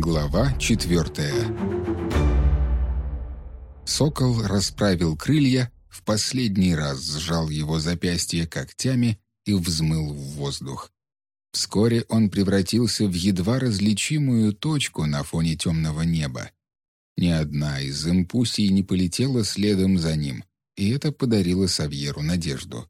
Глава четвертая Сокол расправил крылья, в последний раз сжал его запястье когтями и взмыл в воздух. Вскоре он превратился в едва различимую точку на фоне темного неба. Ни одна из импульсий не полетела следом за ним, и это подарило Савьеру надежду.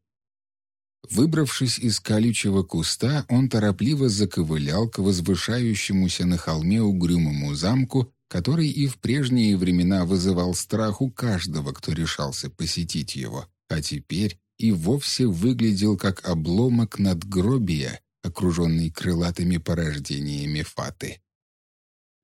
Выбравшись из колючего куста, он торопливо заковылял к возвышающемуся на холме угрюмому замку, который и в прежние времена вызывал страх у каждого, кто решался посетить его, а теперь и вовсе выглядел как обломок надгробия, окруженный крылатыми порождениями фаты.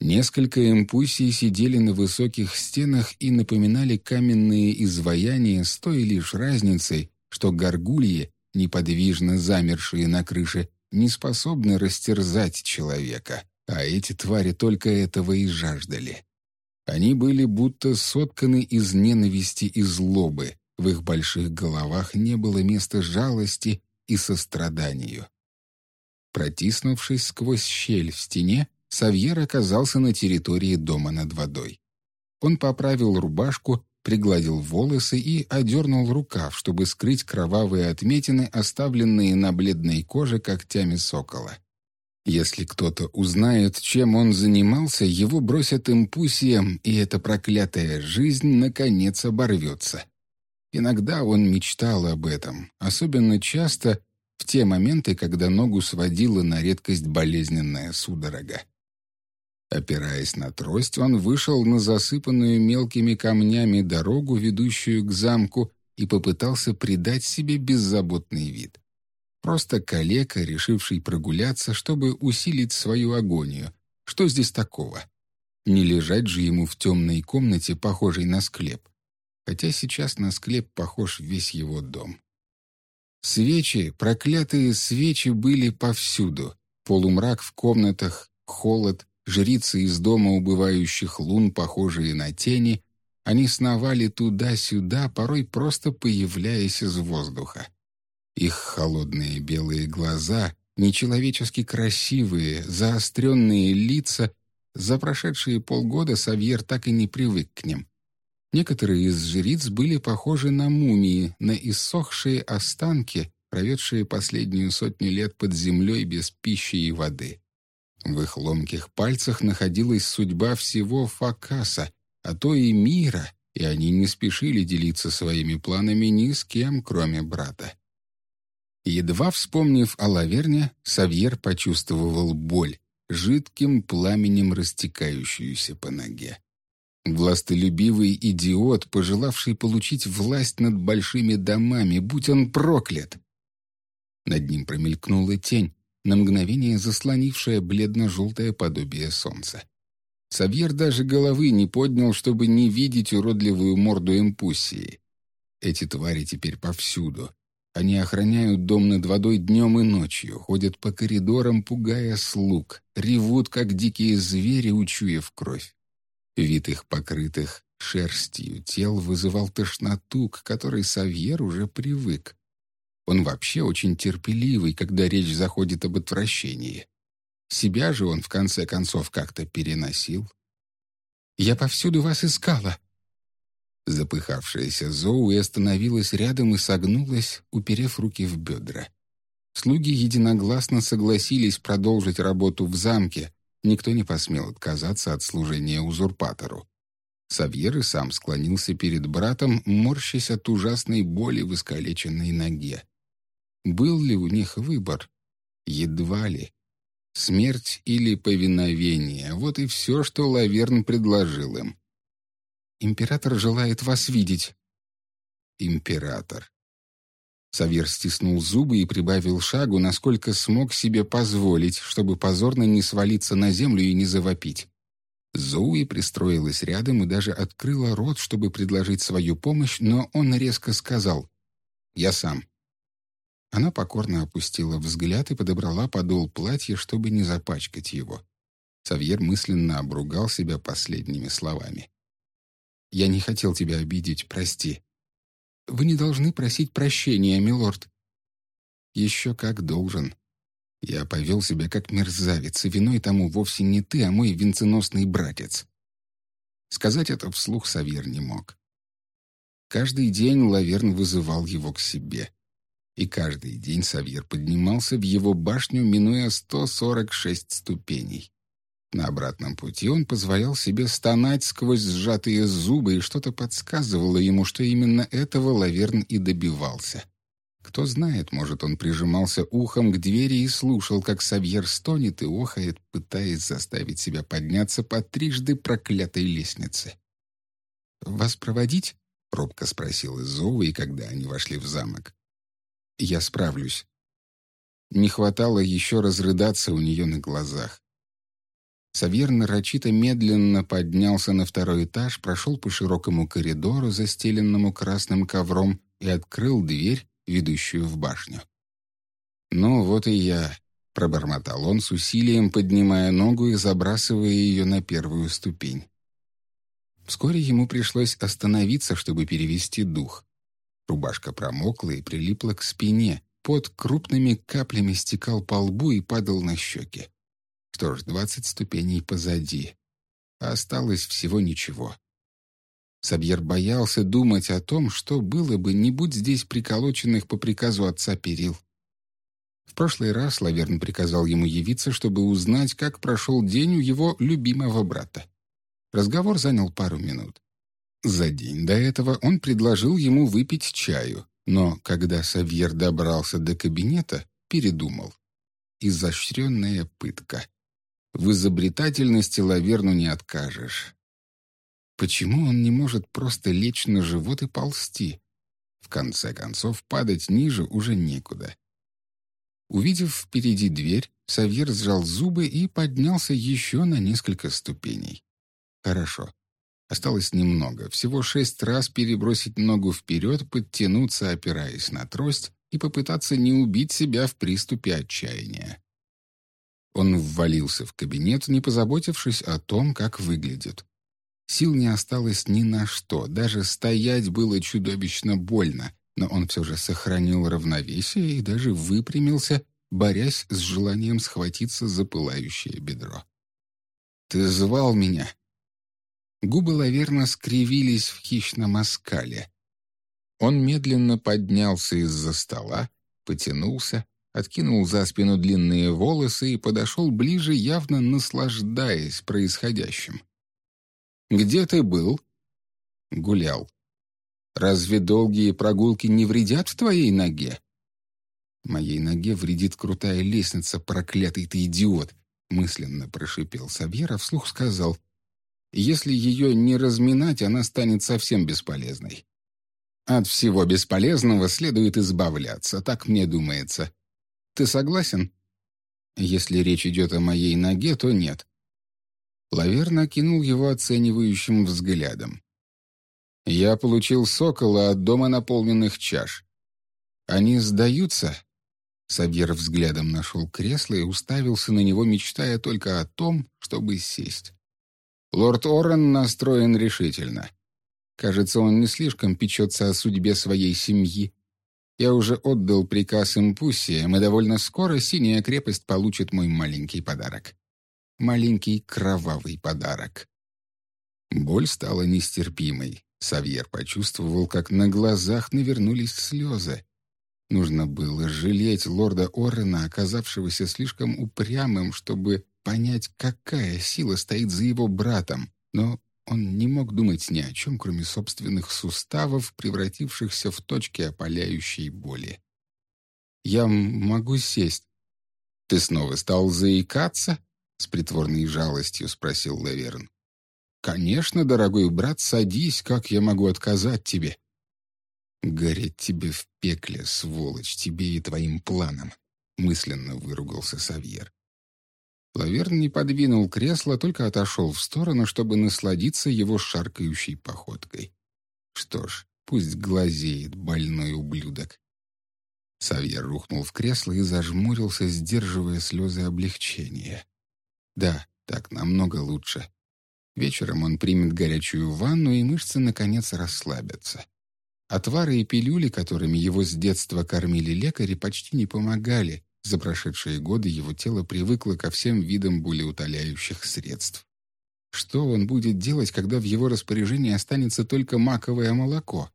Несколько импульсий сидели на высоких стенах и напоминали каменные изваяния с той лишь разницей, что горгульи неподвижно замершие на крыше, не способны растерзать человека, а эти твари только этого и жаждали. Они были будто сотканы из ненависти и злобы, в их больших головах не было места жалости и состраданию. Протиснувшись сквозь щель в стене, Савьер оказался на территории дома над водой. Он поправил рубашку пригладил волосы и одернул рукав, чтобы скрыть кровавые отметины, оставленные на бледной коже когтями сокола. Если кто-то узнает, чем он занимался, его бросят импульсием, и эта проклятая жизнь, наконец, оборвется. Иногда он мечтал об этом, особенно часто в те моменты, когда ногу сводила на редкость болезненная судорога. Опираясь на трость, он вышел на засыпанную мелкими камнями дорогу, ведущую к замку, и попытался придать себе беззаботный вид. Просто калека, решивший прогуляться, чтобы усилить свою агонию. Что здесь такого? Не лежать же ему в темной комнате, похожей на склеп. Хотя сейчас на склеп похож весь его дом. Свечи, проклятые свечи были повсюду. Полумрак в комнатах, холод, жрицы из дома убывающих лун, похожие на тени, они сновали туда-сюда, порой просто появляясь из воздуха. Их холодные белые глаза, нечеловечески красивые, заостренные лица, за прошедшие полгода Савьер так и не привык к ним. Некоторые из жриц были похожи на мумии, на иссохшие останки, проведшие последнюю сотню лет под землей без пищи и воды. В их ломких пальцах находилась судьба всего Факаса, а то и мира, и они не спешили делиться своими планами ни с кем, кроме брата. Едва вспомнив о Лаверне, Савьер почувствовал боль, жидким пламенем растекающуюся по ноге. Властолюбивый идиот, пожелавший получить власть над большими домами, будь он проклят! Над ним промелькнула тень, на мгновение заслонившее бледно-желтое подобие солнца. Савьер даже головы не поднял, чтобы не видеть уродливую морду импульсии. Эти твари теперь повсюду. Они охраняют дом над водой днем и ночью, ходят по коридорам, пугая слуг, ревут, как дикие звери, учуяв кровь. Вид их покрытых шерстью тел вызывал тошноту, к которой Савьер уже привык. Он вообще очень терпеливый, когда речь заходит об отвращении. Себя же он, в конце концов, как-то переносил. «Я повсюду вас искала!» Запыхавшаяся Зоуи остановилась рядом и согнулась, уперев руки в бедра. Слуги единогласно согласились продолжить работу в замке, никто не посмел отказаться от служения узурпатору. Савьер и сам склонился перед братом, морщась от ужасной боли в искалеченной ноге. Был ли у них выбор? Едва ли. Смерть или повиновение — вот и все, что Лаверн предложил им. «Император желает вас видеть». «Император». Савьер стиснул зубы и прибавил шагу, насколько смог себе позволить, чтобы позорно не свалиться на землю и не завопить. Зоуи пристроилась рядом и даже открыла рот, чтобы предложить свою помощь, но он резко сказал «Я сам». Она покорно опустила взгляд и подобрала подол платья, чтобы не запачкать его. Савьер мысленно обругал себя последними словами. «Я не хотел тебя обидеть, прости». «Вы не должны просить прощения, милорд». «Еще как должен. Я повел себя как мерзавец, и виной тому вовсе не ты, а мой венценосный братец. Сказать это вслух Савьер не мог. Каждый день Лаверн вызывал его к себе. И каждый день Савьер поднимался в его башню, минуя 146 ступеней. На обратном пути он позволял себе стонать сквозь сжатые зубы, и что-то подсказывало ему, что именно этого Лаверн и добивался. Кто знает, может, он прижимался ухом к двери и слушал, как Савьер стонет и охает, пытаясь заставить себя подняться по трижды проклятой лестнице. «Вас проводить?» — робко спросила Зоуи, когда они вошли в замок. «Я справлюсь». Не хватало еще разрыдаться у нее на глазах. Савьер нарочито медленно поднялся на второй этаж, прошел по широкому коридору, застеленному красным ковром, и открыл дверь, ведущую в башню. «Ну, вот и я», — пробормотал он с усилием, поднимая ногу и забрасывая ее на первую ступень. Вскоре ему пришлось остановиться, чтобы перевести дух. Рубашка промокла и прилипла к спине, под крупными каплями стекал по лбу и падал на щеки. Что ж, двадцать ступеней позади. А осталось всего ничего. Сабьер боялся думать о том, что было бы, не будь здесь приколоченных по приказу отца перил. В прошлый раз Лаверн приказал ему явиться, чтобы узнать, как прошел день у его любимого брата. Разговор занял пару минут. За день до этого он предложил ему выпить чаю, но когда Савьер добрался до кабинета, передумал. Изощренная пытка. В изобретательности Лаверну не откажешь. Почему он не может просто лечь на живот и ползти? В конце концов, падать ниже уже некуда. Увидев впереди дверь, Савьер сжал зубы и поднялся еще на несколько ступеней. Хорошо. Осталось немного, всего шесть раз перебросить ногу вперед, подтянуться, опираясь на трость, и попытаться не убить себя в приступе отчаяния. Он ввалился в кабинет, не позаботившись о том, как выглядит. Сил не осталось ни на что, даже стоять было чудовищно больно, но он все же сохранил равновесие и даже выпрямился, борясь с желанием схватиться за пылающее бедро. «Ты звал меня?» Губы Лаверна скривились в хищном оскале. Он медленно поднялся из-за стола, потянулся, откинул за спину длинные волосы и подошел ближе, явно наслаждаясь происходящим. «Где ты был?» «Гулял». «Разве долгие прогулки не вредят в твоей ноге?» «Моей ноге вредит крутая лестница, проклятый ты идиот!» мысленно прошипел Сабьер, а вслух сказал. «Если ее не разминать, она станет совсем бесполезной». «От всего бесполезного следует избавляться, так мне думается», ты согласен? Если речь идет о моей ноге, то нет. Лавер накинул его оценивающим взглядом. Я получил сокола от дома наполненных чаш. Они сдаются? Сабьер взглядом нашел кресло и уставился на него, мечтая только о том, чтобы сесть. Лорд Оррен настроен решительно. Кажется, он не слишком печется о судьбе своей семьи. Я уже отдал приказ импульсиям, и довольно скоро синяя крепость получит мой маленький подарок. Маленький кровавый подарок. Боль стала нестерпимой. Савьер почувствовал, как на глазах навернулись слезы. Нужно было жалеть лорда Оррена, оказавшегося слишком упрямым, чтобы понять, какая сила стоит за его братом, но он не мог думать ни о чем, кроме собственных суставов, превратившихся в точки опаляющей боли. «Я могу сесть». «Ты снова стал заикаться?» — с притворной жалостью спросил Лаверн. «Конечно, дорогой брат, садись, как я могу отказать тебе?» «Гореть тебе в пекле, сволочь, тебе и твоим планам», — мысленно выругался Савьер. Лаверн не подвинул кресло, только отошел в сторону, чтобы насладиться его шаркающей походкой. Что ж, пусть глазеет больной ублюдок. Савьер рухнул в кресло и зажмурился, сдерживая слезы облегчения. Да, так намного лучше. Вечером он примет горячую ванну, и мышцы, наконец, расслабятся. Отвары и пилюли, которыми его с детства кормили лекари, почти не помогали, За прошедшие годы его тело привыкло ко всем видам болеутоляющих средств. Что он будет делать, когда в его распоряжении останется только маковое молоко?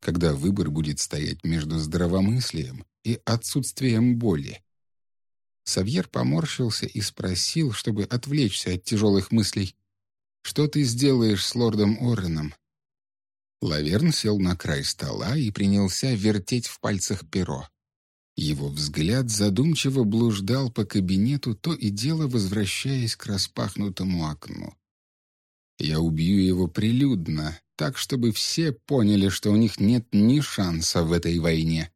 Когда выбор будет стоять между здравомыслием и отсутствием боли? Савьер поморщился и спросил, чтобы отвлечься от тяжелых мыслей. «Что ты сделаешь с лордом Орреном?» Лаверн сел на край стола и принялся вертеть в пальцах перо. Его взгляд задумчиво блуждал по кабинету, то и дело возвращаясь к распахнутому окну. «Я убью его прилюдно, так, чтобы все поняли, что у них нет ни шанса в этой войне.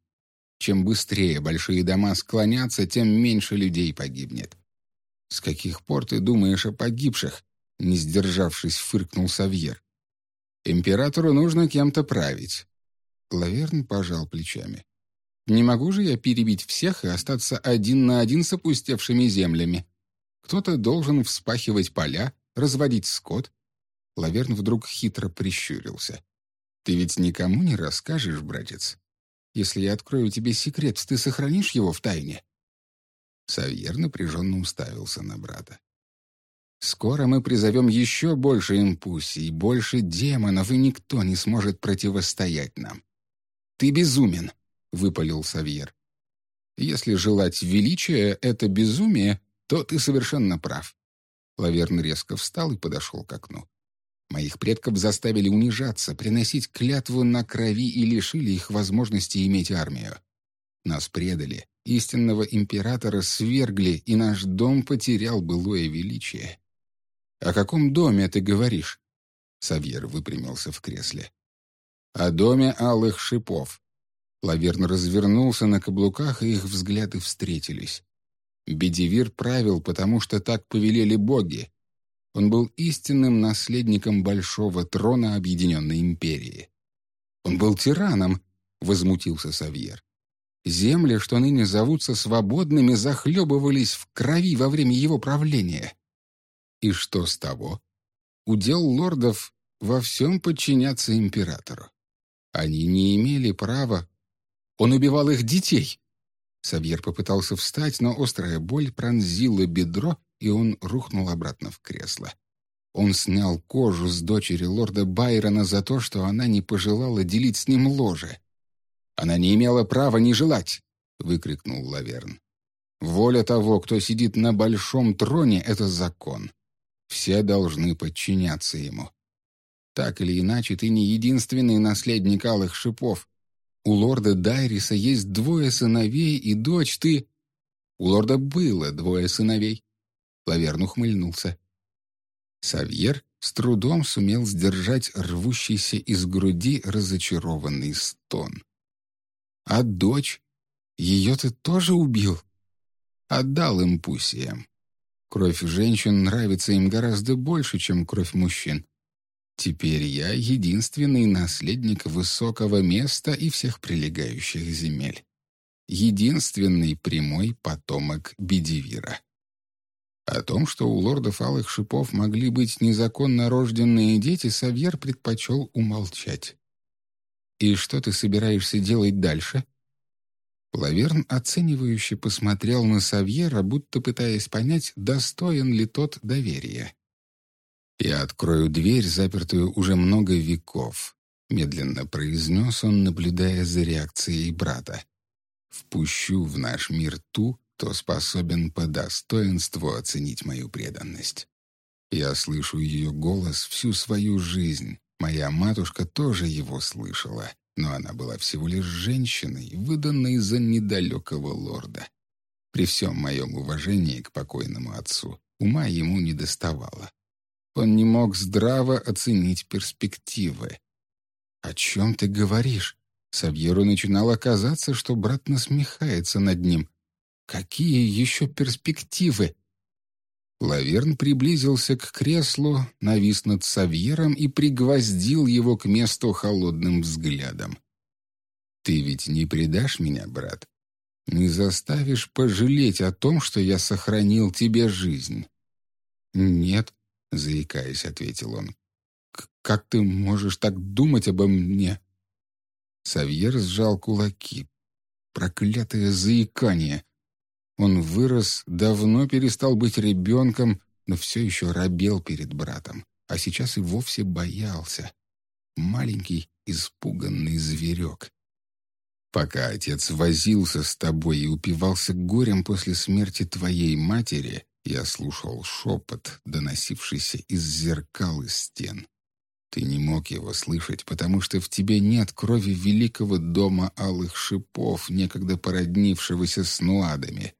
Чем быстрее большие дома склонятся, тем меньше людей погибнет». «С каких пор ты думаешь о погибших?» — не сдержавшись, фыркнул Савьер. «Императору нужно кем-то править». Лаверн пожал плечами. Не могу же я перебить всех и остаться один на один с опустевшими землями. Кто-то должен вспахивать поля, разводить скот. Лаверн вдруг хитро прищурился. «Ты ведь никому не расскажешь, братец? Если я открою тебе секрет, ты сохранишь его в тайне?» Савьер напряженно уставился на брата. «Скоро мы призовем еще больше импульсий, больше демонов, и никто не сможет противостоять нам. Ты безумен!» — выпалил Савьер. «Если желать величия — это безумие, то ты совершенно прав». Лаверн резко встал и подошел к окну. Моих предков заставили унижаться, приносить клятву на крови и лишили их возможности иметь армию. Нас предали, истинного императора свергли, и наш дом потерял былое величие. «О каком доме ты говоришь?» Савьер выпрямился в кресле. «О доме алых шипов. Лаверн развернулся на каблуках, и их взгляды встретились. Бедивир правил, потому что так повелели боги. Он был истинным наследником большого трона Объединенной Империи. «Он был тираном», — возмутился Савьер. «Земли, что ныне зовутся свободными, захлебывались в крови во время его правления». «И что с того?» Удел лордов во всем подчиняться императору. Они не имели права он убивал их детей!» Савьер попытался встать, но острая боль пронзила бедро, и он рухнул обратно в кресло. Он снял кожу с дочери лорда Байрона за то, что она не пожелала делить с ним ложе. «Она не имела права не желать!» — выкрикнул Лаверн. «Воля того, кто сидит на большом троне, — это закон. Все должны подчиняться ему. Так или иначе, ты не единственный наследник алых шипов, у лорда Дайриса есть двое сыновей и дочь, ты...» «У лорда было двое сыновей». Лаверн ухмыльнулся. Савьер с трудом сумел сдержать рвущийся из груди разочарованный стон. «А дочь? Ее ты тоже убил?» «Отдал им пусиям. Кровь женщин нравится им гораздо больше, чем кровь мужчин. Теперь я единственный наследник высокого места и всех прилегающих земель. Единственный прямой потомок Бедивира. О том, что у лордов Алых Шипов могли быть незаконно рожденные дети, Савьер предпочел умолчать. «И что ты собираешься делать дальше?» Лаверн оценивающе посмотрел на Савьера, будто пытаясь понять, достоин ли тот доверия. «Я открою дверь, запертую уже много веков», — медленно произнес он, наблюдая за реакцией брата. «Впущу в наш мир ту, кто способен по достоинству оценить мою преданность. Я слышу ее голос всю свою жизнь. Моя матушка тоже его слышала, но она была всего лишь женщиной, выданной за недалекого лорда. При всем моем уважении к покойному отцу ума ему не доставало. Он не мог здраво оценить перспективы. «О чем ты говоришь?» Савьеру начинало казаться, что брат насмехается над ним. «Какие еще перспективы?» Лаверн приблизился к креслу, навис над Савьером и пригвоздил его к месту холодным взглядом. «Ты ведь не предашь меня, брат? Не заставишь пожалеть о том, что я сохранил тебе жизнь?» «Нет», — заикаясь, ответил он. «Как ты можешь так думать обо мне?» Савьер сжал кулаки. Проклятое заикание. Он вырос, давно перестал быть ребенком, но все еще робел перед братом, а сейчас и вовсе боялся. Маленький, испуганный зверек. Пока отец возился с тобой и упивался горем после смерти твоей матери, я слушал шепот, доносившийся из зеркал и стен. Ты не мог его слышать, потому что в тебе нет крови великого дома алых шипов, некогда породнившегося с нуадами.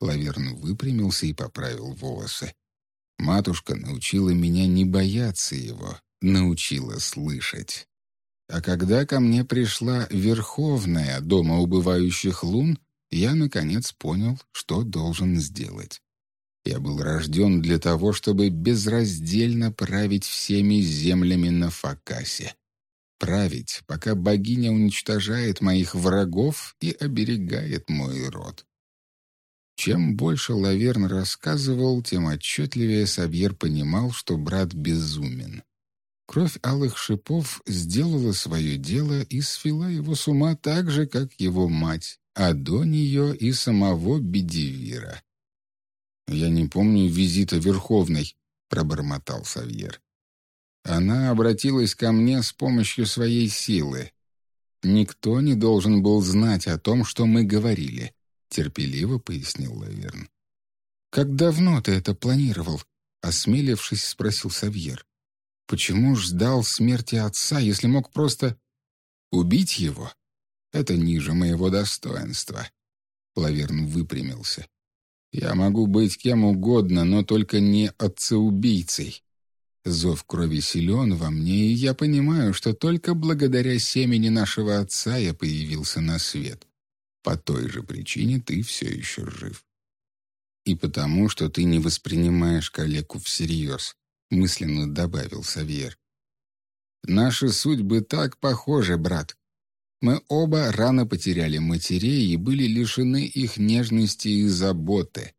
Лаверн выпрямился и поправил волосы. Матушка научила меня не бояться его, научила слышать. А когда ко мне пришла Верховная Дома убывающих лун, я, наконец, понял, что должен сделать. Я был рожден для того, чтобы безраздельно править всеми землями на Факасе. Править, пока богиня уничтожает моих врагов и оберегает мой род. Чем больше Лаверн рассказывал, тем отчетливее Сабьер понимал, что брат безумен. Кровь алых шипов сделала свое дело и свела его с ума так же, как его мать, а до нее и самого Бедивира. «Я не помню визита Верховной», — пробормотал Савьер. «Она обратилась ко мне с помощью своей силы. Никто не должен был знать о том, что мы говорили», — терпеливо пояснил Лаверн. «Как давно ты это планировал?» — осмелившись, спросил Савьер. «Почему ждал смерти отца, если мог просто убить его? Это ниже моего достоинства». Лаверн выпрямился. Я могу быть кем угодно, но только не отцеубийцей. Зов крови силен во мне, и я понимаю, что только благодаря семени нашего отца я появился на свет. По той же причине ты все еще жив. И потому, что ты не воспринимаешь калеку всерьез, мысленно добавил Савьер. Наши судьбы так похожи, брат. Мы оба рано потеряли матерей и были лишены их нежности и заботы.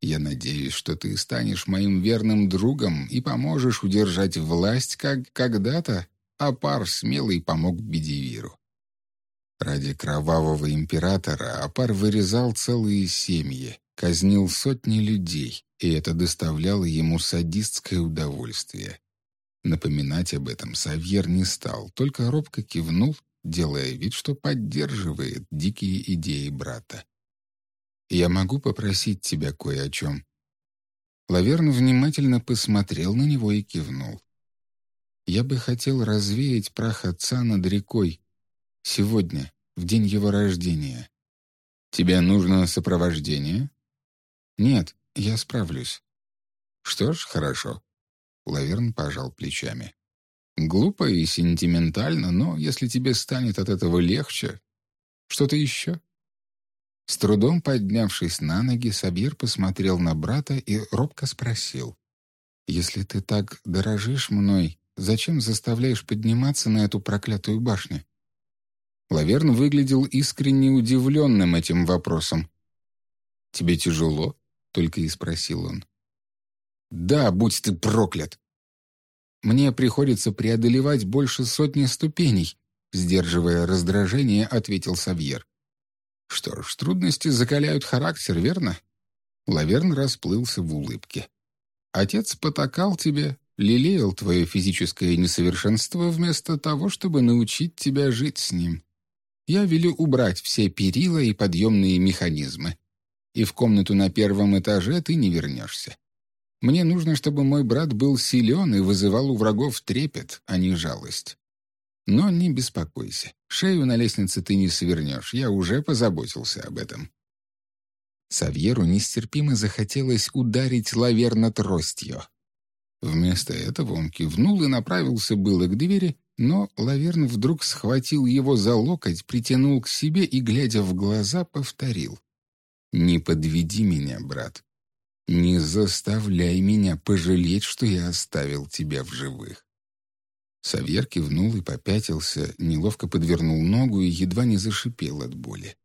Я надеюсь, что ты станешь моим верным другом и поможешь удержать власть, как когда-то Апар смелый помог Бедивиру. Ради кровавого императора Апар вырезал целые семьи, казнил сотни людей, и это доставляло ему садистское удовольствие. Напоминать об этом Савьер не стал, только робко кивнул делая вид, что поддерживает дикие идеи брата. «Я могу попросить тебя кое о чем?» Лаверн внимательно посмотрел на него и кивнул. «Я бы хотел развеять прах отца над рекой. Сегодня, в день его рождения. Тебе нужно сопровождение?» «Нет, я справлюсь». «Что ж, хорошо». Лаверн пожал плечами. Глупо и сентиментально, но если тебе станет от этого легче... Что-то еще?» С трудом поднявшись на ноги, Сабир посмотрел на брата и робко спросил. «Если ты так дорожишь мной, зачем заставляешь подниматься на эту проклятую башню?» Лаверн выглядел искренне удивленным этим вопросом. «Тебе тяжело?» — только и спросил он. «Да, будь ты проклят!» Мне приходится преодолевать больше сотни ступеней», сдерживая раздражение, ответил Савьер. «Что ж, трудности закаляют характер, верно?» Лаверн расплылся в улыбке. «Отец потакал тебе, лелеял твое физическое несовершенство вместо того, чтобы научить тебя жить с ним. Я велю убрать все перила и подъемные механизмы, и в комнату на первом этаже ты не вернешься. Мне нужно, чтобы мой брат был силен и вызывал у врагов трепет, а не жалость. Но не беспокойся, шею на лестнице ты не свернешь, я уже позаботился об этом». Савьеру нестерпимо захотелось ударить лаверна тростью. Вместо этого он кивнул и направился было к двери, но Лаверн вдруг схватил его за локоть, притянул к себе и, глядя в глаза, повторил. «Не подведи меня, брат. Не заставляй меня пожалеть, что я оставил тебя в живых. Савьер кивнул и попятился, неловко подвернул ногу и едва не зашипел от боли.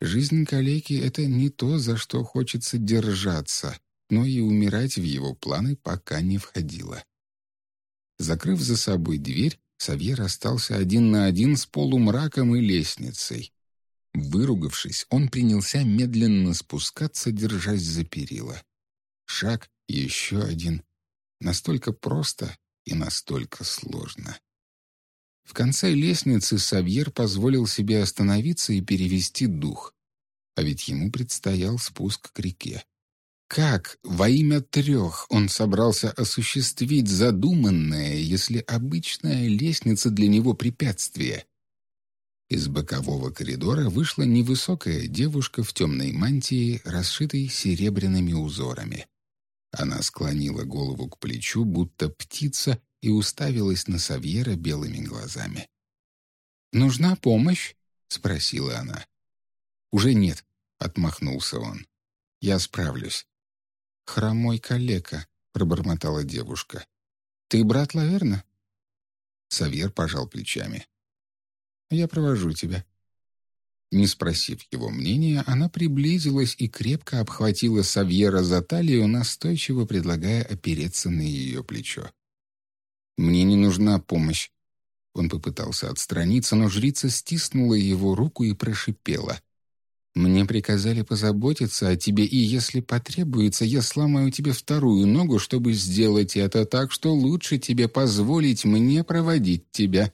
Жизнь калеки — это не то, за что хочется держаться, но и умирать в его планы пока не входило. Закрыв за собой дверь, Савьер остался один на один с полумраком и лестницей. Выругавшись, он принялся медленно спускаться, держась за перила. Шаг, еще один. Настолько просто и настолько сложно. В конце лестницы Савьер позволил себе остановиться и перевести дух. А ведь ему предстоял спуск к реке. Как во имя трех он собрался осуществить задуманное, если обычная лестница для него препятствие? Из бокового коридора вышла невысокая девушка в темной мантии, расшитой серебряными узорами. Она склонила голову к плечу, будто птица, и уставилась на Савьера белыми глазами. «Нужна помощь?» — спросила она. «Уже нет», — отмахнулся он. «Я справлюсь». «Хромой калека», — пробормотала девушка. «Ты брат Лаверна?» Савьер пожал плечами. «Я провожу тебя». Не спросив его мнения, она приблизилась и крепко обхватила Савьера за талию, настойчиво предлагая опереться на ее плечо. «Мне не нужна помощь». Он попытался отстраниться, но жрица стиснула его руку и прошипела. «Мне приказали позаботиться о тебе, и если потребуется, я сломаю тебе вторую ногу, чтобы сделать это так, что лучше тебе позволить мне проводить тебя».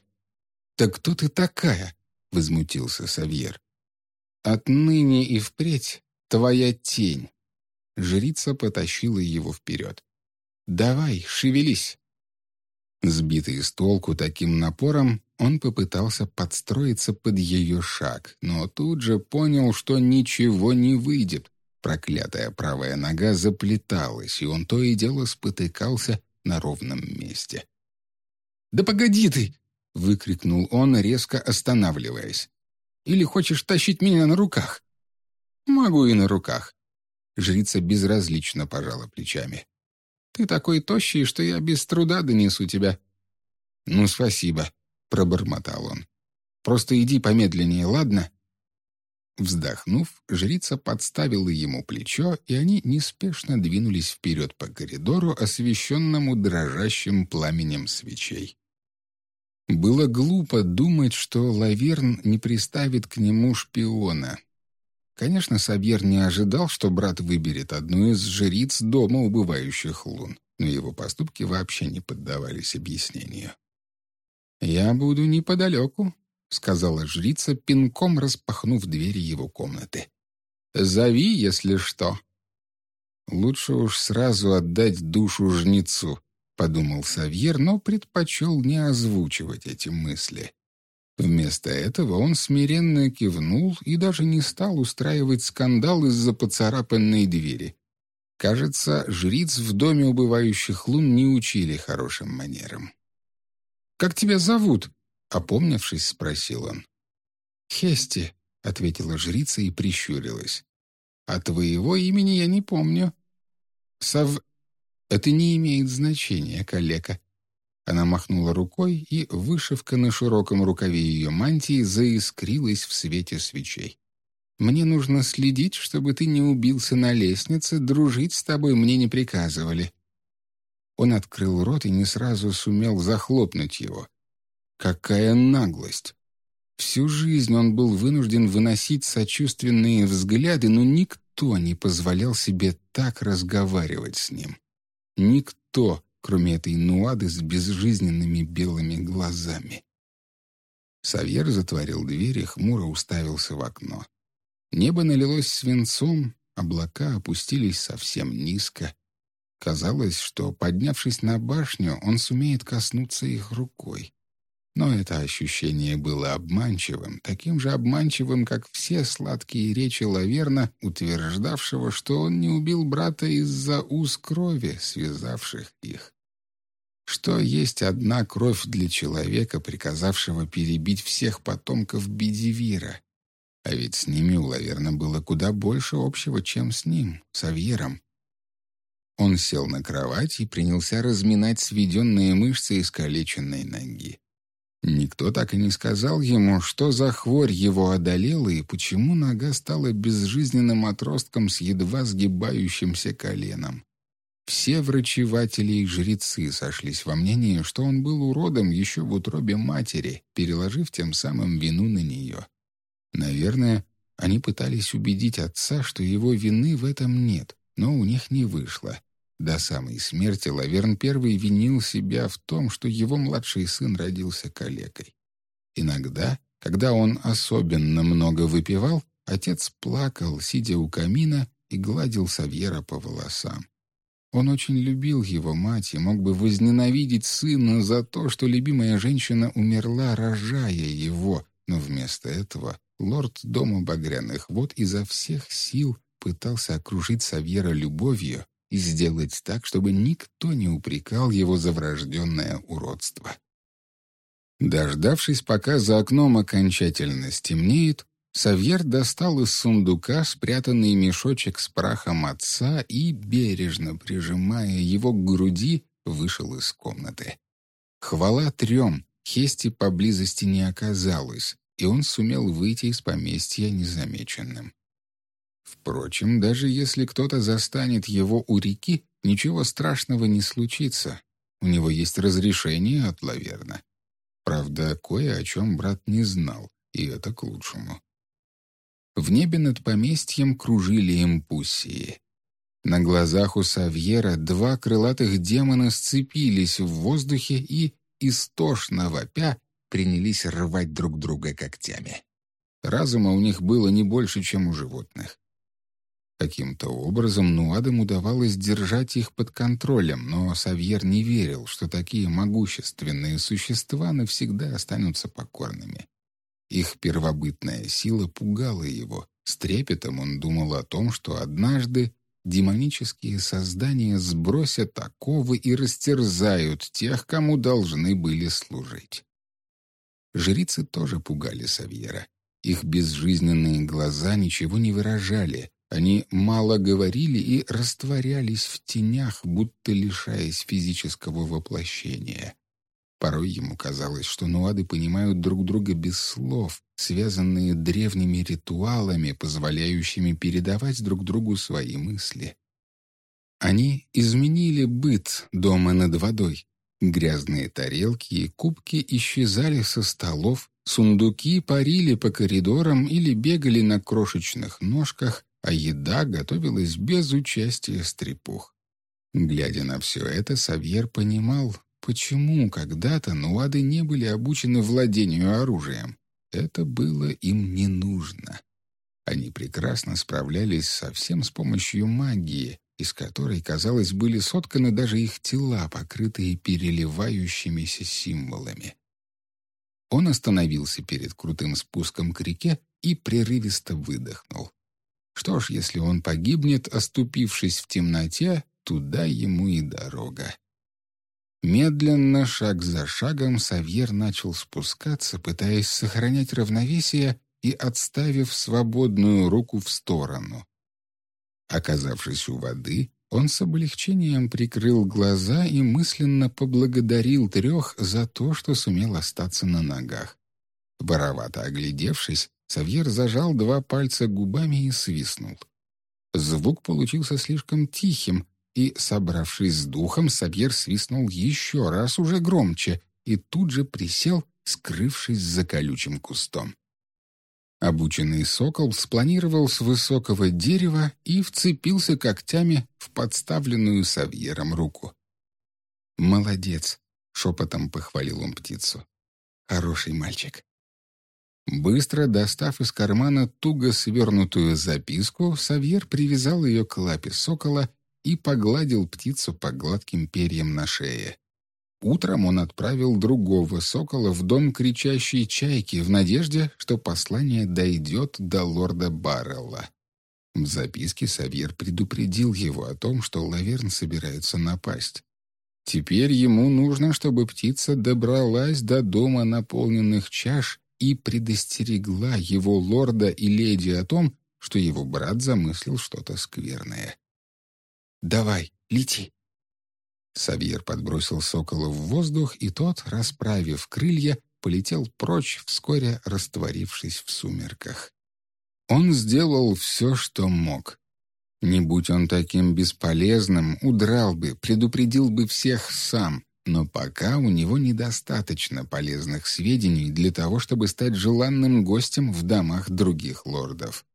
«Так кто ты такая?» — возмутился Савьер. «Отныне и впредь твоя тень». Жрица потащила его вперед. «Давай, шевелись». Сбитый с толку таким напором, он попытался подстроиться под ее шаг, но тут же понял, что ничего не выйдет. Проклятая правая нога заплеталась, и он то и дело спотыкался на ровном месте. «Да погоди ты!» — выкрикнул он, резко останавливаясь. «Или хочешь тащить меня на руках?» «Могу и на руках». Жрица безразлично пожала плечами. Ты такой тощий, что я без труда донесу тебя». «Ну, спасибо», — пробормотал он. «Просто иди помедленнее, ладно?» Вздохнув, жрица подставила ему плечо, и они неспешно двинулись вперед по коридору, освещенному дрожащим пламенем свечей. Было глупо думать, что Лаверн не приставит к нему шпиона, Конечно, Сабьер не ожидал, что брат выберет одну из жриц дома убывающих лун, но его поступки вообще не поддавались объяснению. «Я буду неподалеку», — сказала жрица, пинком распахнув двери его комнаты. «Зови, если что». «Лучше уж сразу отдать душу жнецу», — подумал Савьер, но предпочел не озвучивать эти мысли. Вместо этого он смиренно кивнул и даже не стал устраивать скандал из-за поцарапанной двери. Кажется, жриц в доме убывающих лун не учили хорошим манерам. «Как тебя зовут?» — опомнившись, спросил он. «Хести», — ответила жрица и прищурилась. «А твоего имени я не помню». «Сав...» «Это не имеет значения, калека», она махнула рукой, и вышивка на широком рукаве ее мантии заискрилась в свете свечей. «Мне нужно следить, чтобы ты не убился на лестнице, дружить с тобой мне не приказывали». Он открыл рот и не сразу сумел захлопнуть его. Какая наглость! Всю жизнь он был вынужден выносить сочувственные взгляды, но никто не позволял себе так разговаривать с ним. Никто, кроме этой нуады с безжизненными белыми глазами. Савьер затворил дверь и хмуро уставился в окно. Небо налилось свинцом, облака опустились совсем низко. Казалось, что, поднявшись на башню, он сумеет коснуться их рукой. Но это ощущение было обманчивым, таким же обманчивым, как все сладкие речи Лаверна, утверждавшего, что он не убил брата из-за уз крови, связавших их. Что есть одна кровь для человека, приказавшего перебить всех потомков Бедивира? А ведь с ними у Лаверна было куда больше общего, чем с ним, с Авьером. Он сел на кровать и принялся разминать сведенные мышцы искалеченной ноги. Никто так и не сказал ему, что за хворь его одолела и почему нога стала безжизненным отростком с едва сгибающимся коленом. Все врачеватели и жрецы сошлись во мнении, что он был уродом еще в утробе матери, переложив тем самым вину на нее. Наверное, Они пытались убедить отца, что его вины в этом нет, но у них не вышло. До самой смерти Лаверн первый винил себя в том, что его младший сын родился калекой. Иногда, когда он особенно много выпивал, отец плакал, сидя у камина, и гладил Савьера по волосам. Он очень любил его мать и мог бы возненавидеть сына за то, что любимая женщина умерла, рожая его, но вместо этого лорд Дома Багряных вод изо всех сил пытался окружить Савьера любовью и сделать так, чтобы никто не упрекал его за врожденное уродство. Дождавшись, пока за окном окончательно стемнеет, Савьер достал из сундука спрятанный мешочек с прахом отца и, бережно прижимая его к груди, вышел из комнаты. Хвала трем, Хести поблизости не оказалось, и он сумел выйти из поместья незамеченным. Впрочем, даже если кто-то застанет его у реки, ничего страшного не случится. У него есть разрешение от Лаверна. Правда, кое о чем брат не знал, и это к лучшему. В небе над поместьем кружили импульсии. На глазах у Савьера два крылатых демона сцепились в воздухе и, истошно вопя, принялись рвать друг друга когтями. Разума у них было не больше, чем у животных. Каким-то образом Нуадам удавалось держать их под контролем, но Савьер не верил, что такие могущественные существа навсегда останутся покорными. Их первобытная сила пугала его. С трепетом он думал о том, что однажды демонические создания сбросят оковы и растерзают тех, кому должны были служить. Жрицы тоже пугали Савьера. Их безжизненные глаза ничего не выражали, они мало говорили и растворялись в тенях, будто лишаясь физического воплощения. Порой ему казалось, что нуады понимают друг друга без слов, связанные древними ритуалами, позволяющими передавать друг другу свои мысли. Они изменили быт дома над водой. Грязные тарелки и кубки исчезали со столов, сундуки парили по коридорам или бегали на крошечных ножках, а еда готовилась без участия стрепух. Глядя на все это, Савьер понимал, почему когда-то нуады не были обучены владению оружием. Это было им не нужно. Они прекрасно справлялись совсем с помощью магии, из которой, казалось, были сотканы даже их тела, покрытые переливающимися символами. Он остановился перед крутым спуском к реке и прерывисто выдохнул. Что ж, если он погибнет, оступившись в темноте, туда ему и дорога. Медленно, шаг за шагом, Савьер начал спускаться, пытаясь сохранять равновесие и отставив свободную руку в сторону. Оказавшись у воды, он с облегчением прикрыл глаза и мысленно поблагодарил трех за то, что сумел остаться на ногах. Воровато оглядевшись, Савьер зажал два пальца губами и свистнул. Звук получился слишком тихим, и, собравшись с духом, Савьер свистнул еще раз уже громче и тут же присел, скрывшись за колючим кустом. Обученный сокол спланировал с высокого дерева и вцепился когтями в подставленную Савьером руку. «Молодец!» — шепотом похвалил он птицу. «Хороший мальчик». Быстро достав из кармана туго свернутую записку, Савьер привязал ее к лапе сокола и погладил птицу по гладким перьям на шее. Утром он отправил другого сокола в дом кричащей чайки в надежде, что послание дойдет до лорда Баррелла. В записке Савьер предупредил его о том, что Лаверн собирается напасть. Теперь ему нужно, чтобы птица добралась до дома наполненных чаш и предостерегла его лорда и леди о том, что его брат замыслил что-то скверное. «Давай, лети!» Савьер подбросил сокола в воздух, и тот, расправив крылья, полетел прочь, вскоре растворившись в сумерках. Он сделал все, что мог. Не будь он таким бесполезным, удрал бы, предупредил бы всех сам, Но пока у него недостаточно полезных сведений для того, чтобы стать желанным гостем в домах других лордов.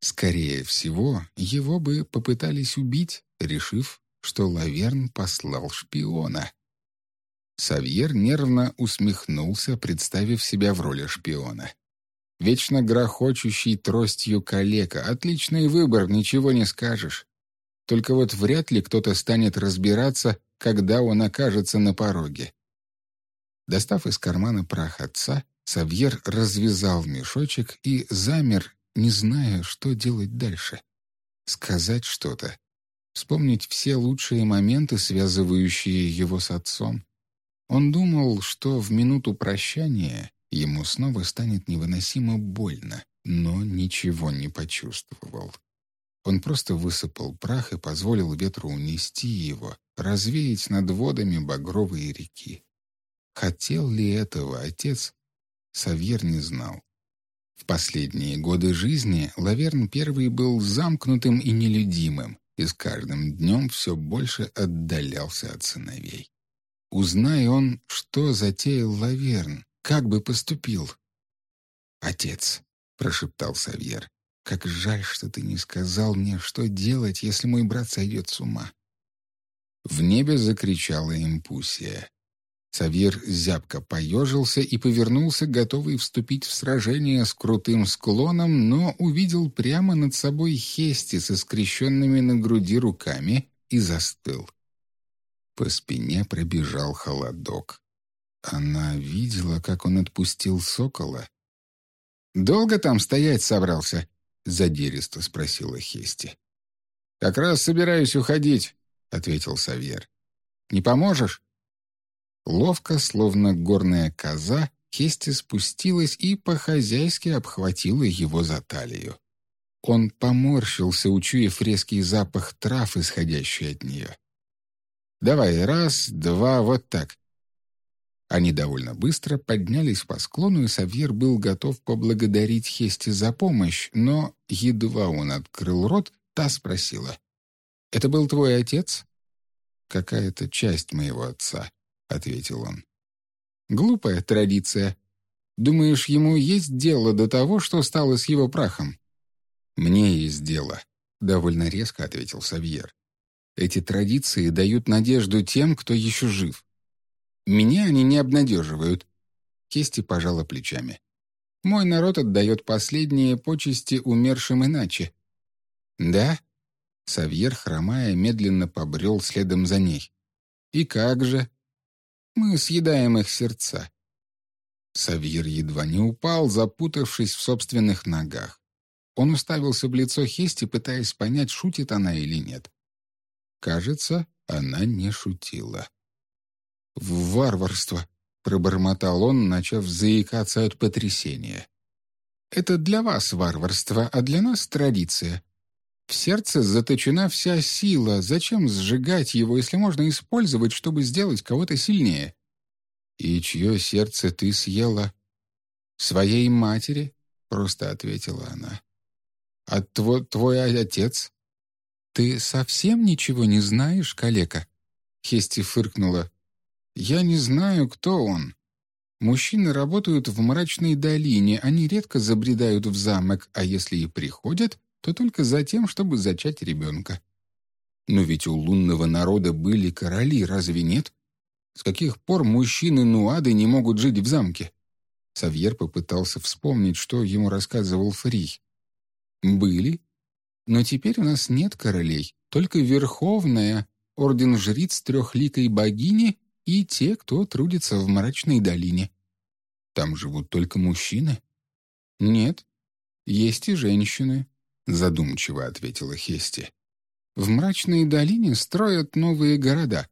Скорее всего, его бы попытались убить, решив, что Лаверн послал шпиона. Савьер нервно усмехнулся, представив себя в роли шпиона. Вечно грохочущий тростью калека. Отличный выбор, ничего не скажешь. Только вот вряд ли кто-то станет разбираться, когда он окажется на пороге. Достав из кармана прах отца, Савьер развязал мешочек и замер, не зная, что делать дальше. Сказать что-то. Вспомнить все лучшие моменты, связывающие его с отцом. Он думал, что в минуту прощания ему снова станет невыносимо больно, но ничего не почувствовал. Он просто высыпал прах и позволил ветру унести его, развеять над водами багровые реки. Хотел ли этого отец, Савьер не знал. В последние годы жизни Лаверн первый был замкнутым и нелюдимым, и с каждым днем все больше отдалялся от сыновей. Узнай он, что затеял Лаверн, как бы поступил. «Отец», — прошептал Савьер, — «как жаль, что ты не сказал мне, что делать, если мой брат сойдет с ума». В небе закричала импульсия. Савьер зябко поежился и повернулся, готовый вступить в сражение с крутым склоном, но увидел прямо над собой Хести со скрещенными на груди руками и застыл. По спине пробежал холодок. Она видела, как он отпустил сокола. «Долго там стоять собрался?» — задиристо спросила Хести. «Как раз собираюсь уходить», — ответил Савьер. «Не поможешь?» Ловко, словно горная коза, Хести спустилась и по-хозяйски обхватила его за талию. Он поморщился, учуяв резкий запах трав, исходящий от нее. Давай, раз, два, вот так». Они довольно быстро поднялись по склону, и Савьер был готов поблагодарить Хести за помощь, но едва он открыл рот, та спросила. «Это был твой отец?» «Какая-то часть моего отца», — ответил он. «Глупая традиция. Думаешь, ему есть дело до того, что стало с его прахом?» «Мне есть дело», — довольно резко ответил Савьер. Эти традиции дают надежду тем, кто еще жив. Меня они не обнадеживают. Кести пожала плечами. Мой народ отдает последние почести умершим иначе. Да? Савьер, хромая, медленно побрел следом за ней. И как же? Мы съедаем их сердца. Савьер едва не упал, запутавшись в собственных ногах. Он уставился в лицо Хести, пытаясь понять, шутит она или нет. Кажется, она не шутила. «Варварство!» — пробормотал он, начав заикаться от потрясения. «Это для вас варварство, а для нас традиция. В сердце заточена вся сила. Зачем сжигать его, если можно использовать, чтобы сделать кого-то сильнее?» «И чье сердце ты съела?» «Своей матери», — просто ответила она. «А твой, твой отец?» «Ты совсем ничего не знаешь, калека?» Хести фыркнула. «Я не знаю, кто он. Мужчины работают в мрачной долине, они редко забредают в замок, а если и приходят, то только за тем, чтобы зачать ребенка. Но ведь у лунного народа были короли, разве нет? С каких пор мужчины Нуады не могут жить в замке?» Савьер попытался вспомнить, что ему рассказывал Фрий. «Были, но теперь у нас нет королей, только Верховная, Орден Жриц Трехликой Богини и те, кто трудится в Мрачной долине. Там живут только мужчины? Нет, есть и женщины, задумчиво ответила Хести. В Мрачной долине строят новые города.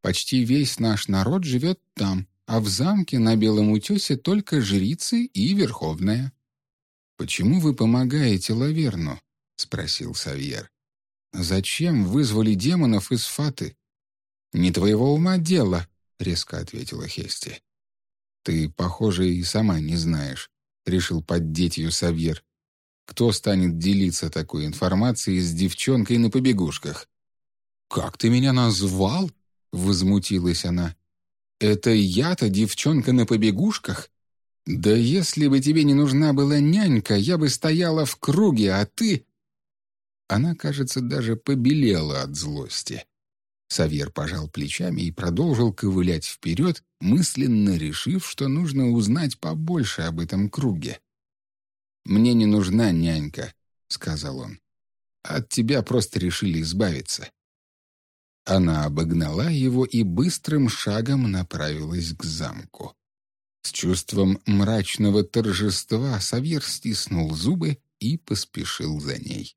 Почти весь наш народ живет там, а в замке на Белом утесе только жрицы и Верховная. Почему вы помогаете Лаверну? — спросил Савьер. «Зачем вызвали демонов из Фаты?» «Не твоего ума дело», — резко ответила Хести. «Ты, похоже, и сама не знаешь», — решил поддеть ее Савьер. «Кто станет делиться такой информацией с девчонкой на побегушках?» «Как ты меня назвал?» — возмутилась она. Это я-то девчонка на побегушках? Да если бы тебе не нужна была нянька, я бы стояла в круге, а ты...» Она, кажется, даже побелела от злости. Савьер пожал плечами и продолжил ковылять вперед, мысленно решив, что нужно узнать побольше об этом круге. «Мне не нужна нянька», — сказал он. «От тебя просто решили избавиться». Она обогнала его и быстрым шагом направилась к замку. С чувством мрачного торжества Савьер стиснул зубы и поспешил за ней.